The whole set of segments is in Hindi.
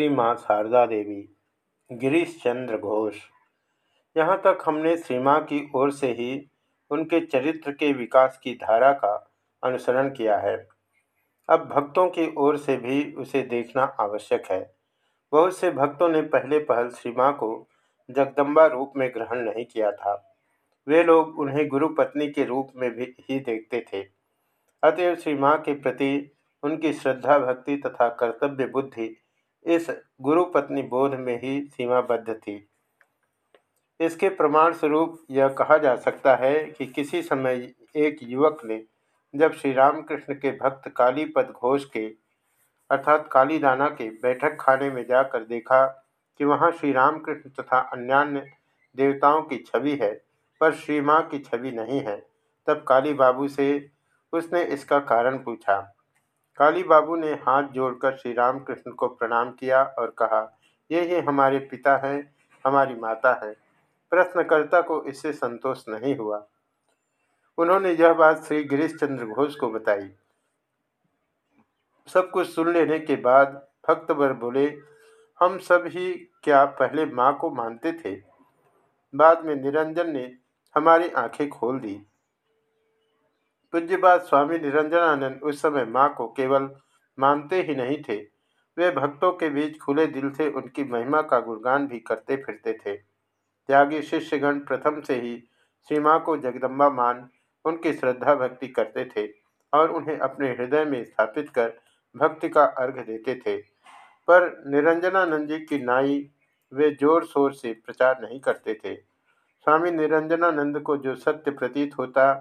श्री माँ शारदा देवी, गिरीश चंद्र घोष। यहाँ तक हमने श्री माँ की ओर से ही उनके चरित्र के विकास की धारा का अनुसरण किया है। अब भक्तों की ओर से भी उसे देखना आवश्यक है। बहुत से भक्तों ने पहले पहल श्री माँ को जगदम्बा रूप में ग्रहण नहीं किया था। वे लोग उन्हें गुरु पत्नी के रूप में भी ही देखते थे। अतएव श्री माँ के प्रति उनकी श्रद्धा, भक्ति तथा कर्तव्य बुद्धि इस गुरु पत्नी बोध में ही सीमाबद्ध थी। इसके प्रमाण स्वरूप यह कहा जा सकता है कि किसी समय एक युवक ने जब श्री रामकृष्ण के भक्त कालीपद घोष के अर्थात कालीदाना के बैठक खाने में जाकर देखा कि वहाँ श्री रामकृष्ण तथा अन्यान्य देवताओं की छवि है, पर श्री माँ की छवि नहीं है, तब काली बाबू से उसने इसका कारण पूछा। काली बाबू ने हाथ जोड़कर श्री रामकृष्ण को प्रणाम किया और कहा, ये ही हमारे पिता हैं, हमारी माता है। प्रश्नकर्ता को इससे संतोष नहीं हुआ। उन्होंने यह बात श्री गिरीश चंद्र घोष को बताई। सब कुछ सुन लेने के बाद भक्तवर बोले, हम सब ही क्या पहले माँ को मानते थे? बाद में निरंजन ने हमारी आँखें खोल दी। पूज्यपात स्वामी निरंजनानंद उस समय माँ को केवल मानते ही नहीं थे। वे भक्तों के बीच खुले दिल से उनकी महिमा का गुणगान भी करते फिरते थे। त्यागी शिष्यगण प्रथम से ही श्री माँ को जगदम्बा मान, उनकी श्रद्धा भक्ति करते थे और उन्हें अपने हृदय में स्थापित कर भक्ति का अर्घ देते थे। पर निरंजनानंद जी की नाई वे ज़ोर शोर से प्रचार नहीं करते थे। स्वामी निरंजनानंद को जो सत्य प्रतीत होता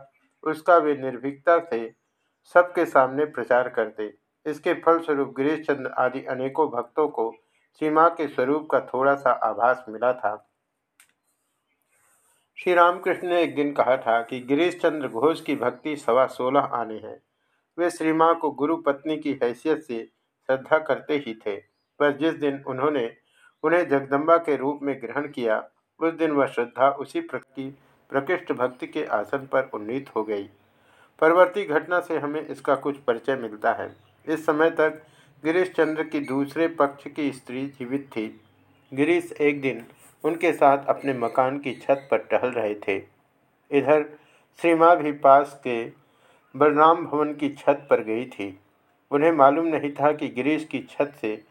उसका वे निर्भीकता से सबके सामने प्रचार करते। इसके फलस्वरूप गिरीश चंद्र आदि अनेकों भक्तों को सीमा के स्वरूप का थोड़ा सा आभास मिला था। श्री रामकृष्ण ने एक दिन कहा था कि गिरीश चंद्र घोष की भक्ति सवा सोलह आने हैं। वे श्री माँ को गुरु पत्नी की हैसियत से श्रद्धा करते ही थे। पर जिस दिन उन्होंने उन्हें जगदम्बा के रूप में ग्रहण किया, उस दिन वह श्रद्धा उसी प्रकृति प्रकृष्ट भक्ति के आसन पर उन्नीत हो गई। परवर्ती घटना से हमें इसका कुछ परिचय मिलता है। इस समय तक गिरीश चंद्र की दूसरे पक्ष की स्त्री जीवित थी। गिरीश एक दिन उनके साथ अपने मकान की छत पर टहल रहे थे। इधर श्रीमा भी पास के बलराम भवन की छत पर गई थी। उन्हें मालूम नहीं था कि गिरीश की छत से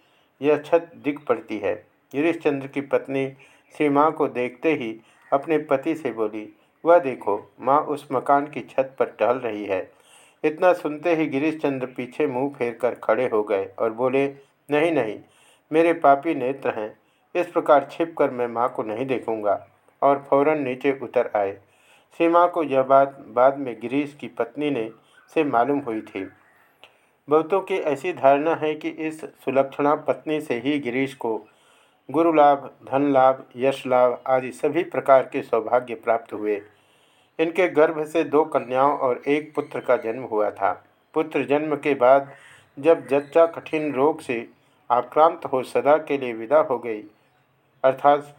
यह छत दिख पड़ती है। गिरीश चंद्र की पत्नी श्री माँ को देखते ही अपने पति से बोली, वह देखो, माँ उस मकान की छत पर टहल रही है इतना सुनते ही गिरीश चंद्र पीछे मुँह फेर कर खड़े हो गए और बोले, नहीं नहीं, मेरे पापी नेत्र हैं। इस प्रकार छिप कर मैं माँ को नहीं देखूँगा और फ़ौरन नीचे उतर आए। सीमा को यह बात बाद में गिरीश की पत्नी ने, से मालूम हुई थी। बहुतों की ऐसी धारणा है कि इस सुलक्षणा पत्नी से ही गिरीश को गुरु लाभ, धन लाभ, यश लाभ आदि सभी प्रकार के सौभाग्य प्राप्त हुए। इनके गर्भ से दो कन्याओं और एक पुत्र का जन्म हुआ था। पुत्र जन्म के बाद जब जच्चा कठिन रोग से आक्रांत हो सदा के लिए विदा हो गई, अर्थात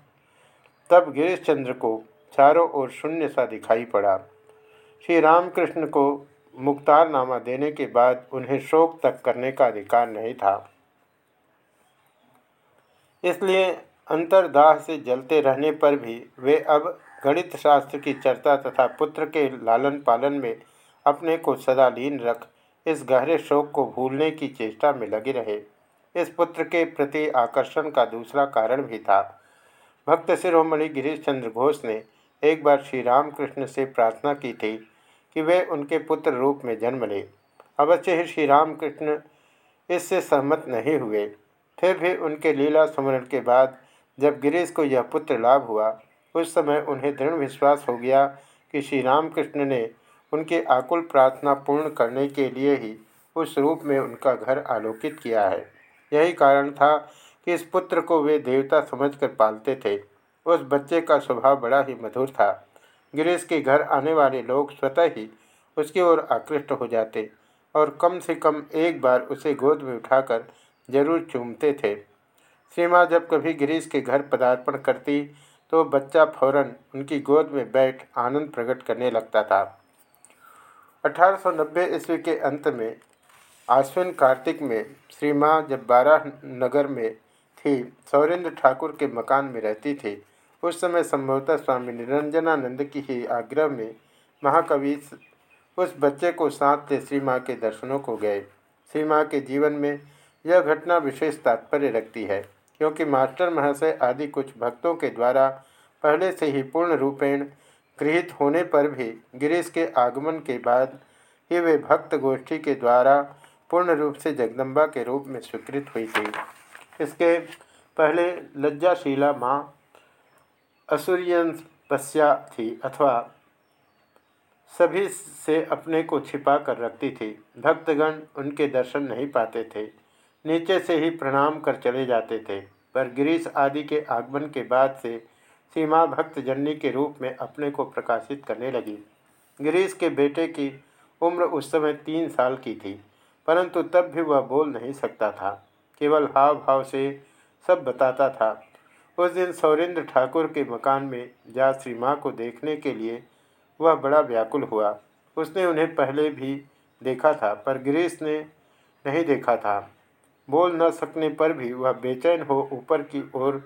तब गिरीश चंद्र को चारों ओर शून्य सा दिखाई पड़ा। श्री रामकृष्ण को मुक्तारनामा देने के बाद उन्हें शोक तक करने का अधिकार नहीं था। इसलिए अंतर्दाह से जलते रहने पर भी वे अब गणित शास्त्र की चर्चा तथा पुत्र के लालन पालन में अपने को सदा लीन रख इस गहरे शोक को भूलने की चेष्टा में लगे रहे। इस पुत्र के प्रति आकर्षण का दूसरा कारण भी था। भक्त शिरोमणि गिरीश चंद्र घोष ने एक बार श्री रामकृष्ण से प्रार्थना की थी कि वे उनके पुत्र रूप में जन्म लें। अवश्य ही श्री रामकृष्ण इससे सहमत नहीं हुए। फिर भी उनके लीला स्मरण के बाद जब गिरीश को यह पुत्र लाभ हुआ, उस समय उन्हें दृढ़ विश्वास हो गया कि श्री रामकृष्ण ने उनकी आकुल प्रार्थना पूर्ण करने के लिए ही उस रूप में उनका घर आलोकित किया है। यही कारण था कि इस पुत्र को वे देवता समझकर पालते थे। उस बच्चे का स्वभाव बड़ा ही मधुर था। गिरीश के घर आने वाले लोग स्वतः ही उसकी ओर आकृष्ट हो जाते और कम से कम एक बार उसे गोद में उठाकर ज़रूर चूमते थे। सीमा जब कभी गिरीश के घर पदार्पण करती तो बच्चा फ़ौरन उनकी गोद में बैठ आनंद प्रकट करने लगता था। 1890 ईस्वी के अंत में, आश्विन कार्तिक में श्री माँ जब बारह नगर में थी, सौरेंद्र ठाकुर के मकान में रहती थी। उस समय संभवतः स्वामी निरंजनानंद की ही आग्रह में महाकवि उस बच्चे को साथ ले श्री माँ के दर्शनों को गए। श्री माँ के जीवन में यह घटना विशेष तात्पर्य रखती है, क्योंकि मास्टर महाशय आदि कुछ भक्तों के द्वारा पहले से ही पूर्ण रूपेण गृहित होने पर भी गिरीश के आगमन के बाद ही वे भक्त गोष्ठी के द्वारा पूर्ण रूप से जगदम्बा के रूप में स्वीकृत हुई थी। इसके पहले लज्जाशीला माँ असुरियन पश्या थी अथवा सभी से अपने को छिपा कर रखती थी। भक्तगण उनके दर्शन नहीं पाते थे। नीचे से ही प्रणाम कर चले जाते थे। पर गिरीश आदि के आगमन के बाद से सीमा भक्त जननी के रूप में अपने को प्रकाशित करने लगी। गिरीश के बेटे की उम्र उस समय तीन साल की थी, परंतु तब भी वह बोल नहीं सकता था। केवल हाव भाव से सब बताता था। उस दिन सौरेंद्र ठाकुर के मकान में जा श्री माँ को देखने के लिए वह बड़ा व्याकुल हुआ। उसने उन्हें पहले भी देखा था, पर गिरीश ने नहीं देखा था। बोल न सकने पर भी वह बेचैन हो ऊपर की ओर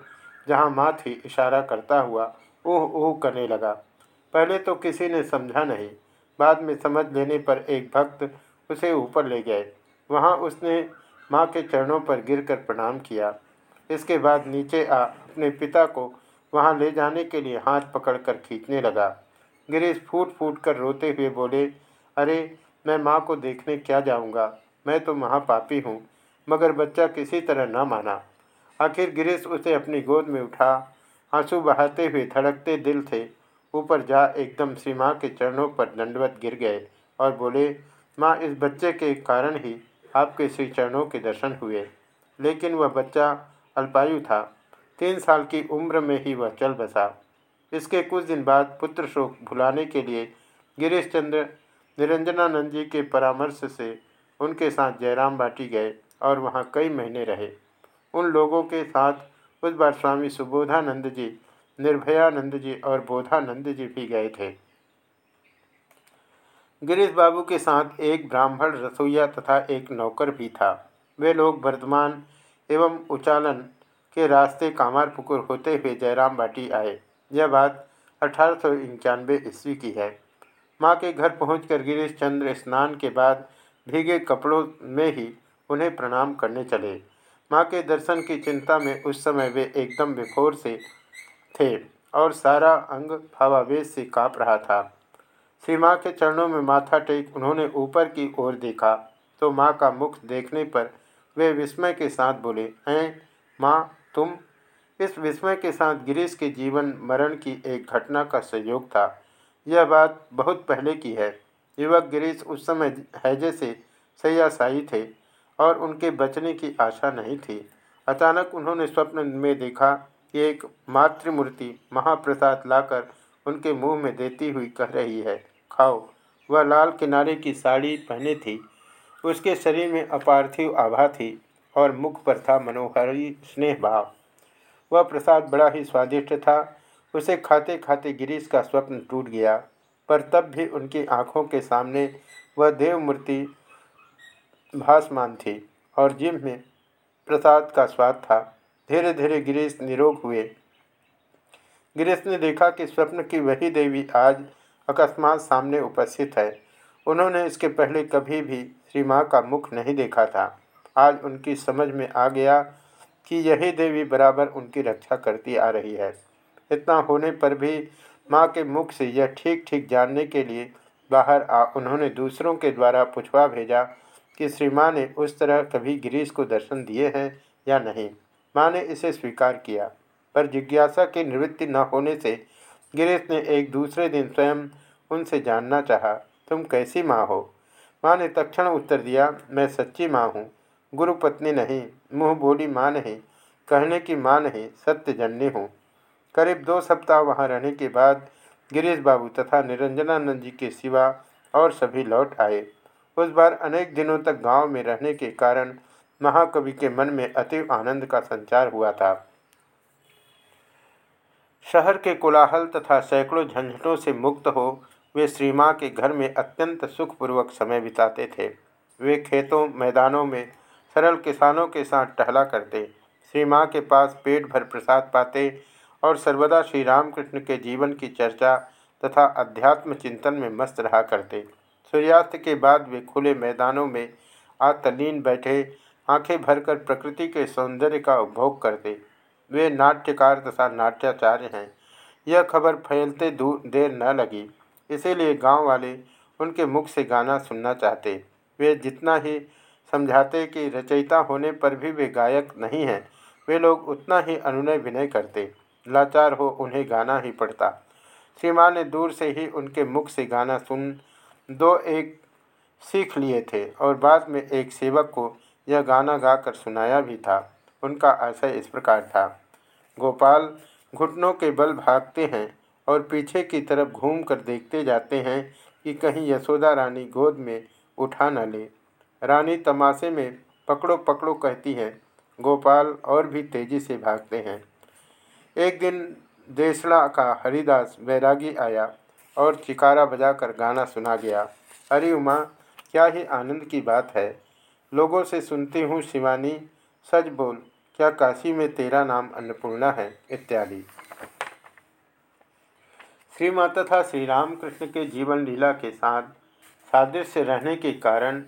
जहाँ माँ थी इशारा करता हुआ ऊह ऊह करने लगा। पहले तो किसी ने समझा नहीं। बाद में समझ लेने पर एक भक्त उसे ऊपर ले गए। वहाँ उसने माँ के चरणों पर गिरकर प्रणाम किया। इसके बाद नीचे आ अपने पिता को वहाँ ले जाने के लिए हाथ पकड़कर खींचने लगा। गिरीश फूट फूट कर रोते हुए बोले, अरे, मैं माँ को देखने क्या जाऊँगा? मैं तो महापापी हूँ। मगर बच्चा किसी तरह न माना। आखिर गिरीश उसे अपनी गोद में उठा, आँसू बहाते हुए धड़कते दिल थे ऊपर जा एकदम श्री माँ के चरणों पर दंडवत गिर गए और बोले, माँ, इस बच्चे के कारण ही आपके श्री चरणों के दर्शन हुए। लेकिन वह बच्चा अल्पायु था। तीन साल की उम्र में ही वह चल बसा। इसके कुछ दिन बाद पुत्र शोक भुलाने के लिए गिरीश चंद्र निरंजनानंद जी के परामर्श से उनके साथ जयराम बाटी गए। और वहाँ कई महीने रहे। उन लोगों के साथ उस बार स्वामी सुबोधानंद जी, निर्भयानंद जी और बोधानंद जी भी गए थे। गिरीश बाबू के साथ एक ब्राह्मण रसोईया तथा एक नौकर भी था। वे लोग वर्धमान एवं उचालन के रास्ते कामार पुकुर होते हुए जयराम बाटी आए। यह बात अठारह सौ इक्यानवे ईस्वी की है। माँ के घर पहुंचकर गिरीश चंद्र स्नान के बाद भीगे कपड़ों में ही उन्हें प्रणाम करने चले। माँ के दर्शन की चिंता में उस समय वे एकदम विफोर से थे और सारा अंग भावावेश से काँप रहा था। श्री माँ के चरणों में माथा टेक उन्होंने ऊपर की ओर देखा तो माँ का मुख देखने पर वे विस्मय के साथ बोले, हैं, माँ, तुम? इस विस्मय के साथ गिरीश के जीवन मरण की एक घटना का संयोग था। यह बात बहुत पहले की है। युवक गिरीश उस समय हैजे से सयासाई थे। और उनके बचने की आशा नहीं थी। अचानक उन्होंने स्वप्न में देखा कि एक मातृमूर्ति महाप्रसाद लाकर उनके मुँह में देती हुई कह रही है, खाओ। वह लाल किनारे की साड़ी पहने थी। उसके शरीर में अपार्थिव आभा थी और मुख पर था मनोहरी स्नेह भाव वह प्रसाद बड़ा ही स्वादिष्ट था। उसे खाते खाते गिरीश का स्वप्न टूट गया, पर तब भी उनकी आँखों के सामने वह देव मूर्ति भासमान थी और जिम में प्रसाद का स्वाद था। धीरे धीरे गिरीश निरोग हुए। गिरीश ने देखा कि स्वप्न की वही देवी आज अकस्मात सामने उपस्थित है। उन्होंने इसके पहले कभी भी श्री माँ का मुख नहीं देखा था। आज उनकी समझ में आ गया कि यही देवी बराबर उनकी रक्षा करती आ रही है। इतना होने पर भी माँ के मुख से यह ठीक ठीक जानने के लिए बाहर आ उन्होंने दूसरों के द्वारा पुछवा भेजा कि श्री माँ ने उस तरह कभी गिरीश को दर्शन दिए हैं या नहीं। माँ ने इसे स्वीकार किया, पर जिज्ञासा की निवृत्ति न होने से गिरीश ने एक दूसरे दिन स्वयं उनसे जानना चाहा, तुम कैसी माँ हो? माँ ने तक्षण उत्तर दिया, मैं सच्ची माँ हूँ। गुरु पत्नी नहीं, मुँह बोली माँ नहीं, कहने की माँ नहीं सत्य जननी हूँ। करीब दो सप्ताह वहाँ रहने के बाद गिरीश बाबू तथा निरंजनानंद जी के सिवा और सभी लौट आए। उस बार अनेक दिनों तक गाँव में रहने के कारण महाकवि के मन में अतीव आनंद का संचार हुआ था। शहर के कोलाहल तथा सैकड़ों झंझटों से मुक्त हो वे श्री माँ के घर में अत्यंत सुखपूर्वक समय बिताते थे। वे खेतों, मैदानों में सरल किसानों के साथ टहला करते, श्री माँ के पास पेट भर प्रसाद पाते और सर्वदा श्री रामकृष्ण के जीवन की चर्चा तथा अध्यात्म चिंतन में मस्त रहा करते। सूर्यास्त के बाद वे खुले मैदानों में आतलीन बैठे, आँखें भरकर प्रकृति के सौंदर्य का उपभोग करते। वे नाट्यकार तथा नाट्याचार्य हैं। यह खबर फैलते दूर देर न लगी। इसीलिए गाँव वाले उनके मुख से गाना सुनना चाहते। वे जितना ही समझाते कि रचयिता होने पर भी वे गायक नहीं हैं, वे लोग उतना ही अनुनय विनय करते। लाचार हो उन्हें गाना ही पड़ता। श्री ने दूर से ही उनके मुख से गाना सुन दो एक सीख लिए थे और बाद में एक सेवक को यह गाना गाकर सुनाया भी था। उनका आशय इस प्रकार था। गोपाल घुटनों के बल भागते हैं और पीछे की तरफ़ घूम कर देखते जाते हैं कि कहीं यशोदा रानी गोद में उठा न ले। रानी तमाशे में पकड़ो पकड़ो कहती है। गोपाल और भी तेज़ी से भागते हैं। एक दिन देसड़ा का हरिदास बैरागी आया। और चिकारा बजाकर गाना सुना गया। अरे उमा, क्या ही आनंद की बात है। लोगों से सुनती हूँ शिवानी, सच बोल, क्या काशी में तेरा नाम अन्नपूर्णा है, इत्यादि। श्री माता तथा श्री रामकृष्ण के जीवन लीला के साथ, सादृश्य रहने के कारण,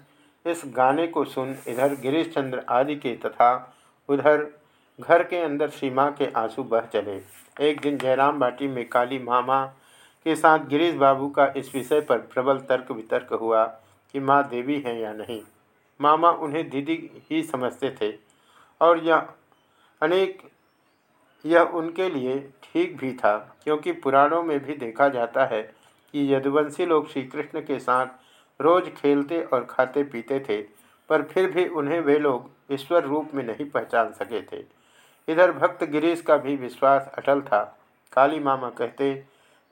इस गाने को सुन इधर गिरीश चंद्र आदि के तथा उधर घर के अंदर श्री के आँसू बह चले। एक दिन जयराम बाटी में काली मामा के साथ गिरीश बाबू का इस विषय पर प्रबल तर्क वितर्क हुआ कि माँ देवी हैं या नहीं। मामा उन्हें दीदी ही समझते थे और यह अनेक, यह उनके लिए ठीक भी था, क्योंकि पुराणों में भी देखा जाता है कि यदुवंशी लोग श्री कृष्ण के साथ रोज खेलते और खाते पीते थे, पर फिर भी उन्हें वे लोग ईश्वर रूप में नहीं पहचान सके थे। इधर भक्त गिरीश का भी विश्वास अटल था। काली मामा कहते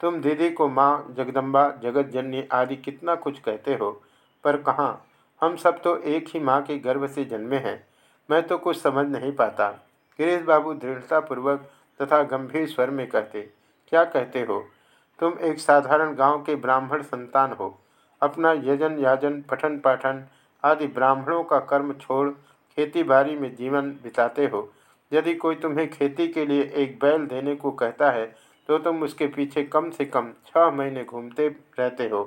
तुम दीदी को माँ, जगदम्बा जगत जननी आदि कितना कुछ कहते हो, पर कहाँ? हम सब तो एक ही माँ के गर्भ से जन्मे हैं। मैं तो कुछ समझ नहीं पाता। गिरीश बाबू दृढ़तापूर्वक तथा गंभीर स्वर में कहते, क्या कहते हो? तुम एक साधारण गाँव के ब्राह्मण संतान हो। अपना यजन, याजन, पठन पाठन आदि ब्राह्मणों का कर्म छोड़ खेती बाड़ी में जीवन बिताते हो। यदि कोई तुम्हें खेती के लिए एक बैल देने को कहता है तो तुम उसके पीछे कम से कम छः महीने घूमते रहते हो।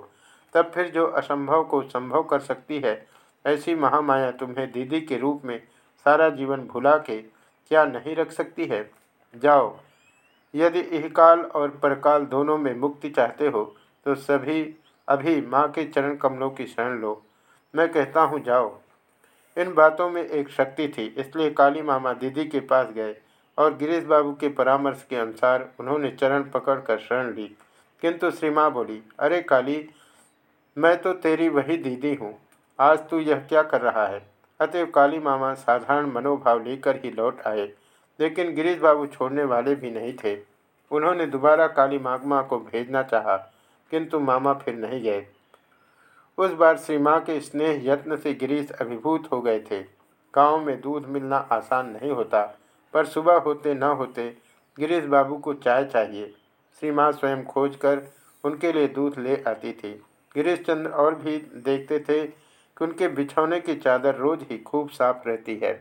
तब फिर जो असंभव को संभव कर सकती है, ऐसी महामाया तुम्हें दीदी के रूप में सारा जीवन भुला के क्या नहीं रख सकती है? जाओ, यदि इहकाल और परकाल दोनों में मुक्ति चाहते हो तो सभी अभी माँ के चरण कमलों की शरण लो। मैं कहता हूँ, जाओ। इन बातों में एक शक्ति थी, इसलिए काली मामा दीदी के पास गए। और गिरीश बाबू के परामर्श के अनुसार उन्होंने चरण पकड़कर शरण ली। किंतु श्री माँ बोली, अरे काली, मैं तो तेरी वही दीदी हूँ। आज तू यह क्या कर रहा है? अतएव काली मामा साधारण मनोभाव लेकर ही लौट आए। लेकिन गिरीश बाबू छोड़ने वाले भी नहीं थे। उन्होंने दोबारा काली मागमा को भेजना चाहा, किंतु मामा फिर नहीं गए। उस बार श्री माँ के स्नेह यत्न से गिरीश अभिभूत हो गए थे। गाँव में दूध मिलना आसान नहीं होता। पर सुबह होते न होते गिरीश बाबू को चाय चाहिए। श्री स्वयं खोज कर उनके लिए दूध ले आती थी। गिरीश चंद्र और भी देखते थे कि उनके बिछौने की चादर रोज ही खूब साफ़ रहती है।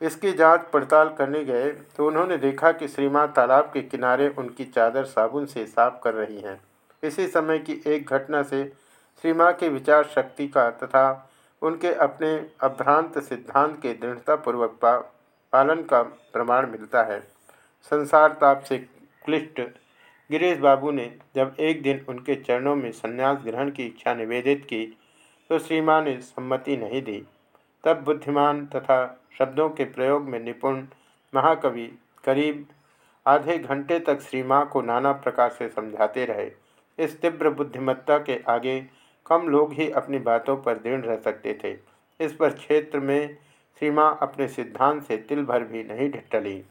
इसकी जाँच पड़ताल करने गए तो उन्होंने देखा कि श्रीमान तालाब के किनारे उनकी चादर साबुन से साफ़ कर रही हैं। इसी समय की एक घटना से श्रीमा के विचार शक्ति का तथा उनके अपने अभ्रांत सिद्धांत के दृढ़तापूर्वक पा, पालन का प्रमाण मिलता है। संसार ताप से क्लिष्ट। गिरीश बाबू ने जब एक दिन उनके चरणों में संन्यास ग्रहण की इच्छा निवेदित की तो श्री ने सम्मति नहीं दी। तब बुद्धिमान तथा शब्दों के प्रयोग में निपुण महाकवि करीब आधे घंटे तक श्री को नाना प्रकार से समझाते रहे। इस तीव्र बुद्धिमत्ता के आगे कम लोग ही अपनी बातों पर दृढ़ रह सकते थे। इस पर क्षेत्र में सीमा अपने सिद्धांत से तिल भर भी नहीं टली।